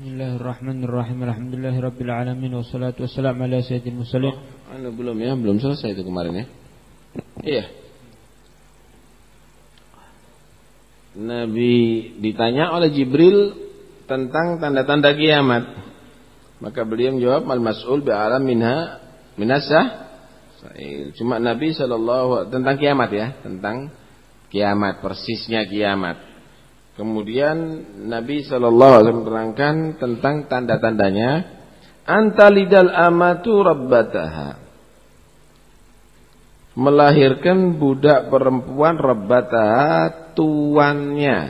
Bismillahirrahmanirrahim. Alhamdulillahirabbil alamin wassalatu wassalamu ala sayyidil mursalin. Oh, anu belum ya, belum selesai itu kemarin ya. Iya. Nabi ditanya oleh Jibril tentang tanda-tanda kiamat. Maka beliau menjawab mal mas'ul bi alam minha minasah. Cuma Nabi sallallahu tentang kiamat ya, tentang kiamat persisnya kiamat. Kemudian Nabi Shallallahu Alaihi Wasallam menerangkan tentang tanda-tandanya. Antalidal amatu rabbataha. Melahirkan budak perempuan rabbataha tuannya.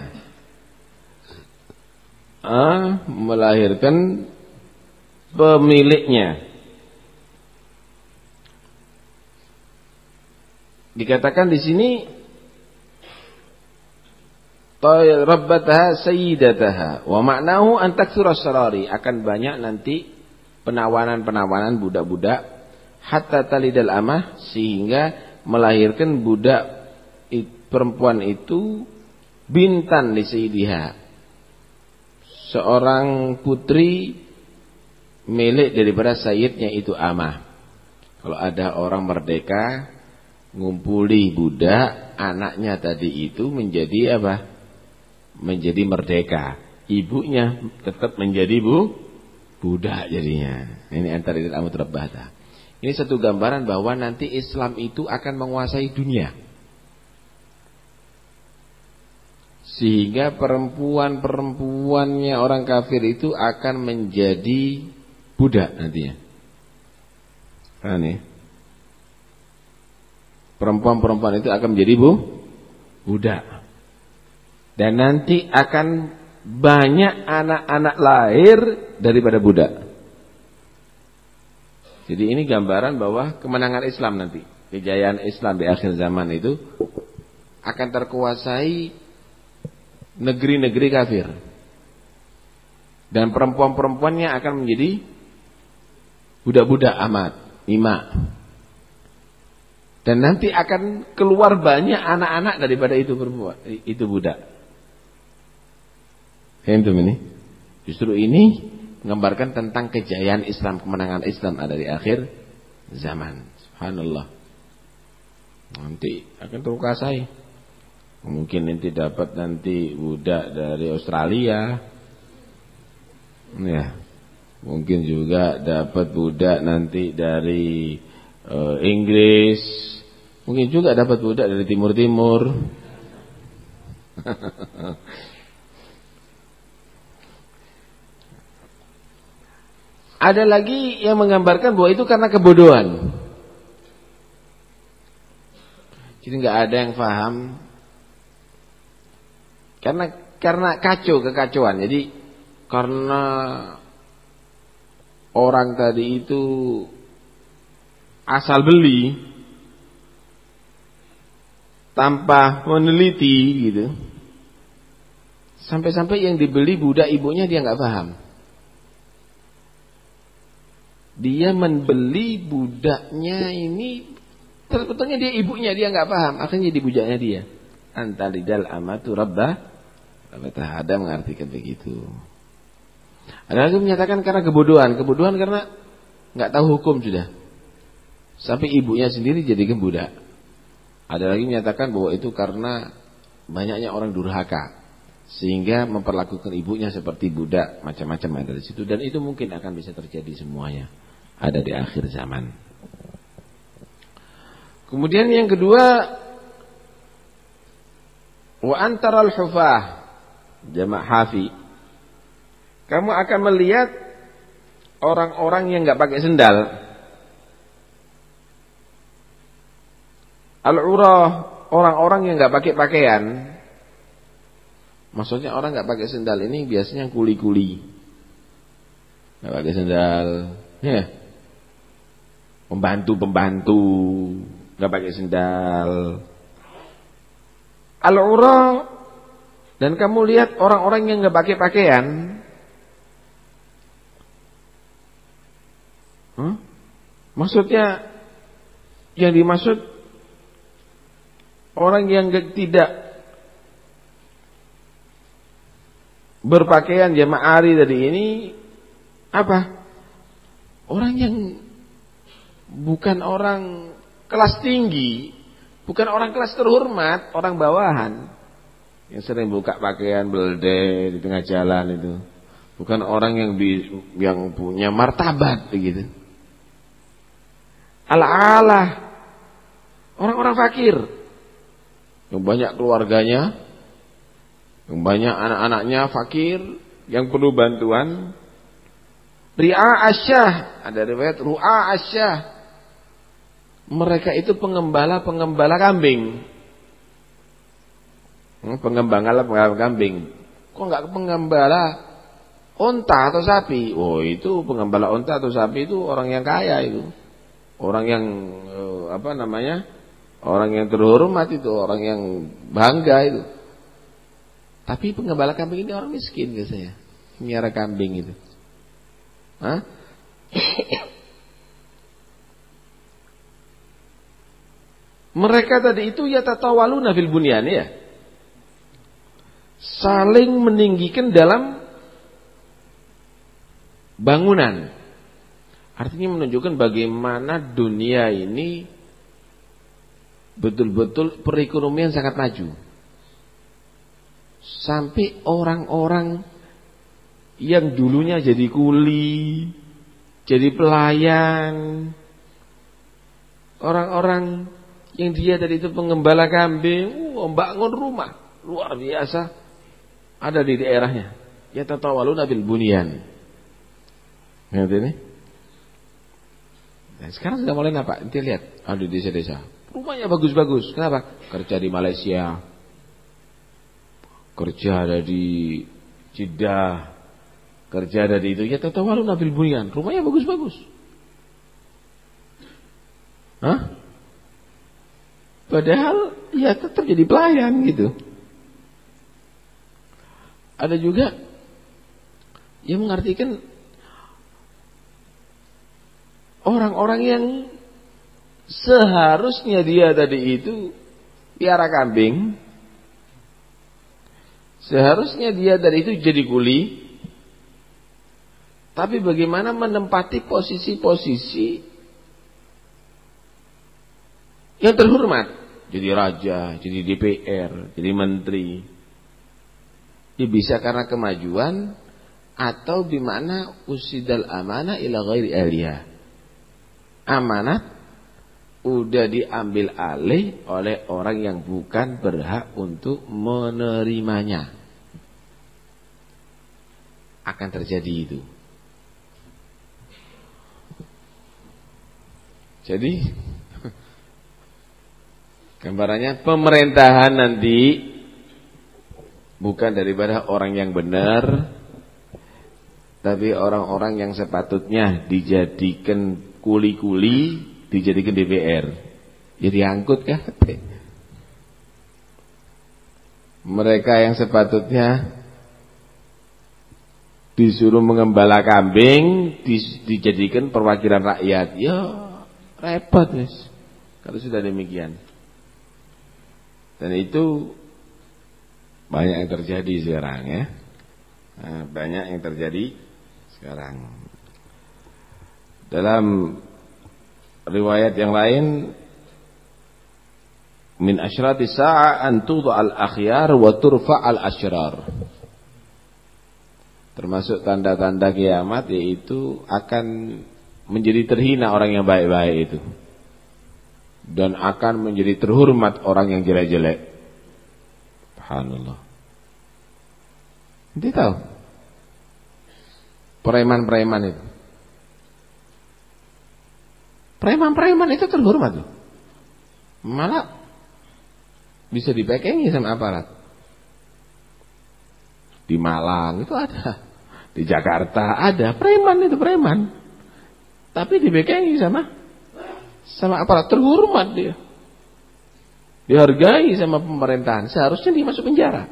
Ah, melahirkan pemiliknya. Dikatakan di sini rabbataha sayyidataha. Wa ma'nahu an taktsura sarari akan banyak nanti penawanan-penawanan budak-budak. Hatta talidal amah. Sehingga melahirkan budak perempuan itu bintan li sayyidiha. Seorang putri milik daripada sayyidnya itu amah. Kalau ada orang merdeka ngumpuli budak anaknya tadi itu menjadi apa menjadi merdeka. Ibunya tetap menjadi bu budak jadinya. Ini antara itu amut rabbata. Ini satu gambaran bahwa nanti Islam itu akan menguasai dunia. Sehingga perempuan-perempuannya orang kafir itu akan menjadi budak nantinya. Kan ya? Perempuan-perempuan itu akan menjadi bu budak. Dan nanti akan banyak anak-anak lahir daripada budak. Jadi ini gambaran bahwa kemenangan Islam nanti, kejayaan Islam di akhir zaman itu akan terkuasai negeri-negeri kafir. Dan perempuan-perempuannya akan menjadi budak-budak amat, ima. Dan nanti akan keluar banyak anak-anak daripada itu perempuan, itu budak. Hentum ini. Justru ini menggambarkan tentang kejayaan Islam, kemenangan Islam ada di akhir zaman. Subhanallah. Nanti akan terukasai. Mungkin nanti dapat nanti budak dari Australia. Ya. Mungkin juga dapat budak nanti dari uh, Inggris. Mungkin juga dapat budak dari timur-timur. Ada lagi yang menggambarkan bahwa itu karena kebodohan. Jadi nggak ada yang paham. Karena karena kacau kekacauan. Jadi karena orang tadi itu asal beli tanpa meneliti gitu. Sampai-sampai yang dibeli budak ibunya dia nggak paham dia membeli budaknya ini sebetulnya dia ibunya dia nggak paham. Akhirnya jadi budaknya dia. Antalidal amatu rabbah. Ada mengartikan begitu. Ada lagi menyatakan karena kebodohan. Kebodohan karena nggak tahu hukum sudah. Sampai ibunya sendiri jadi budak ada lagi menyatakan bahwa itu karena banyaknya orang durhaka. Sehingga memperlakukan ibunya seperti budak macam-macam ada di situ. Dan itu mungkin akan bisa terjadi semuanya ada di akhir zaman. Kemudian yang kedua wa antaral hufah jama' hafi. Kamu akan melihat orang-orang yang enggak pakai sendal. Al-urah orang-orang yang enggak pakai pakaian. Maksudnya orang enggak pakai sendal ini biasanya kuli-kuli. Enggak pakai sendal. Ya pembantu-pembantu nggak pakai sendal. Al-ura dan kamu lihat orang-orang yang nggak pakai pakaian. Huh? Maksudnya yang dimaksud orang yang tidak berpakaian ari tadi ini apa? Orang yang bukan orang kelas tinggi, bukan orang kelas terhormat, orang bawahan yang sering buka pakaian belde di tengah jalan itu. Bukan orang yang bi, yang punya martabat begitu. Ala-ala orang-orang fakir yang banyak keluarganya, yang banyak anak-anaknya fakir, yang perlu bantuan. Ri'a asyah, ada riwayat ru'a asyah. Mereka itu pengembala-pengembala kambing. Hmm, pengembala pengembala kambing. Kok enggak pengembala onta atau sapi? Oh, itu pengembala onta atau sapi itu orang yang kaya itu. Orang yang eh, apa namanya? Orang yang terhormat itu, orang yang bangga itu. Tapi pengembala kambing ini orang miskin biasanya. Miara kambing itu. Hah? Mereka tadi itu ya tatawaluna fil bunyan ya. Saling meninggikan dalam bangunan. Artinya menunjukkan bagaimana dunia ini betul-betul perekonomian sangat maju. Sampai orang-orang yang dulunya jadi kuli, jadi pelayan, orang-orang yang dia tadi itu pengembala kambing, oh, bangun rumah luar biasa ada di daerahnya. Ya tatawaluna bil bunyan. Ngerti ini? Nah, sekarang sudah mulai apa? Nanti lihat, ada di desa-desa. Rumahnya bagus-bagus. Kenapa? Kerja di Malaysia. Kerja ada di Jeddah. Kerja ada di itu. Ya tatawalu nabil bunyan. Rumahnya bagus-bagus. Hah? Padahal ya tetap jadi pelayan gitu. Ada juga yang mengartikan orang-orang yang Seharusnya dia tadi itu piara kambing. Seharusnya dia tadi itu jadi kuli. Tapi bagaimana menempati posisi-posisi yang terhormat. Jadi raja, jadi DPR, jadi menteri. Dia bisa karena kemajuan atau bimana usidal amanah ila ghairi aliyah. Amanat udah diambil alih oleh orang yang bukan berhak untuk menerimanya. Akan terjadi itu. Jadi gambarannya pemerintahan nanti bukan daripada orang yang benar tapi orang-orang yang sepatutnya dijadikan kuli-kuli dijadikan DPR. Jadi ya angkut kan? Mereka yang sepatutnya disuruh mengembala kambing dijadikan perwakilan rakyat. Ya repot guys. Kalau sudah demikian. Dan itu banyak yang terjadi sekarang ya. Nah, banyak yang terjadi sekarang. Dalam riwayat yang lain min asyrati sa'a an al akhyar wa turfa al asyrar termasuk tanda-tanda kiamat yaitu akan menjadi terhina orang yang baik-baik itu dan akan menjadi terhormat orang yang jelek-jelek subhanallah Nanti tahu preman-preman itu Preman-preman itu terhormat loh. Malah bisa dipekengi sama aparat. Di Malang itu ada. Di Jakarta ada. Preman itu preman. Tapi dipekengi sama sama aparat terhormat dia. Dihargai sama pemerintahan. Seharusnya dia masuk penjara.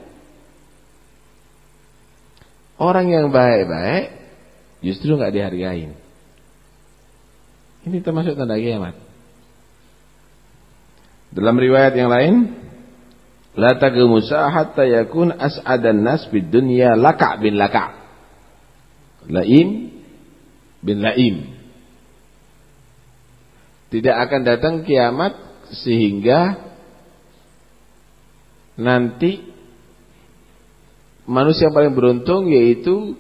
Orang yang baik-baik justru nggak dihargai. Ini termasuk tanda kiamat. Dalam riwayat yang lain, La taqumu hatta yakun as'adan nas bid dunya laka' bin laka'. Laim bin laim. Tidak akan datang kiamat sehingga nanti manusia yang paling beruntung yaitu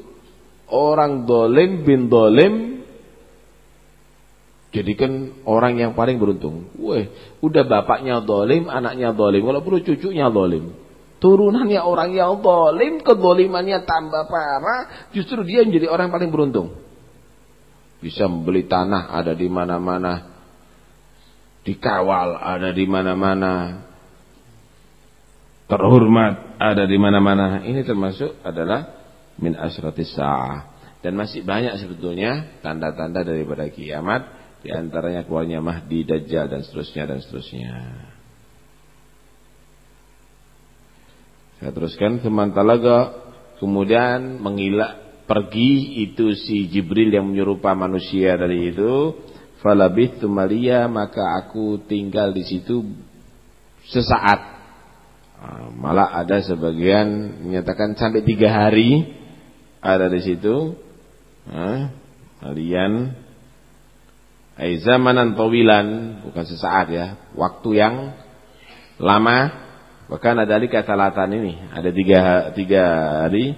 orang dolim bin dolim jadikan orang yang paling beruntung. Weh, udah bapaknya dolim, anaknya dolim, kalau perlu cucunya dolim. Turunannya orang yang dolim, kedolimannya tambah parah, justru dia menjadi orang paling beruntung. Bisa membeli tanah ada di mana-mana, dikawal ada di mana-mana, terhormat ada di mana-mana. Ini termasuk adalah min asratis sa'ah. Dan masih banyak sebetulnya tanda-tanda daripada kiamat di antaranya keluarnya Mahdi, Dajjal dan seterusnya dan seterusnya. Saya teruskan teman talaga kemudian mengilah pergi itu si Jibril yang menyerupa manusia dari itu falabith tumalia maka aku tinggal di situ sesaat ah, malah ada sebagian menyatakan sampai tiga hari ada di situ ah, kalian Ay zamanan tawilan, bukan sesaat ya, waktu yang lama. Bahkan ada kata latan ini, ada tiga, tiga hari.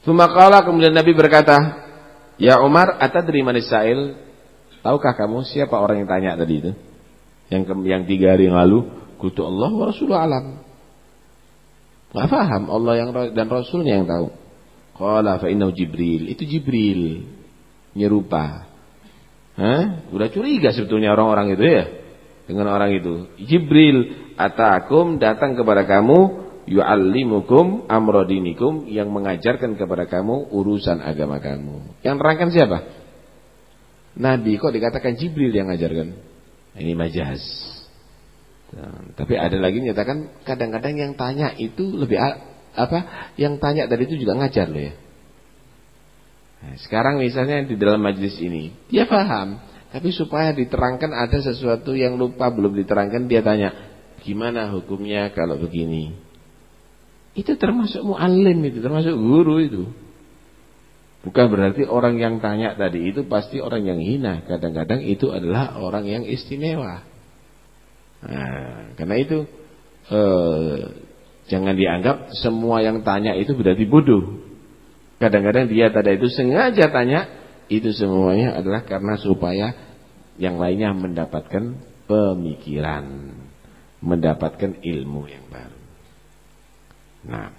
Sumakala kemudian Nabi berkata, Ya Umar, atadri manisail, tahukah kamu siapa orang yang tanya tadi itu? Yang yang tiga hari yang lalu, kutu Allah wa Rasulullah alam. Gak paham Allah yang dan Rasulnya yang tahu. Qala fa innahu Jibril. Itu Jibril nyerupa. Hah? Udah curiga sebetulnya orang-orang itu ya. Dengan orang itu. Jibril atakum datang kepada kamu yu'allimukum amrodinikum yang mengajarkan kepada kamu urusan agama kamu. Yang nerangkan siapa? Nabi kok dikatakan Jibril yang mengajarkan? Ini majaz. Nah, tapi ada lagi menyatakan kadang-kadang yang tanya itu lebih apa yang tanya tadi itu juga ngajar loh ya. Nah, sekarang misalnya di dalam majlis ini dia paham, tapi supaya diterangkan ada sesuatu yang lupa belum diterangkan dia tanya gimana hukumnya kalau begini. Itu termasuk muallim itu, termasuk guru itu. Bukan berarti orang yang tanya tadi itu pasti orang yang hina. Kadang-kadang itu adalah orang yang istimewa. Nah, karena itu eh, Jangan dianggap semua yang tanya itu berarti bodoh. Kadang-kadang dia tadi itu sengaja tanya, itu semuanya adalah karena supaya yang lainnya mendapatkan pemikiran, mendapatkan ilmu yang baru. Nah,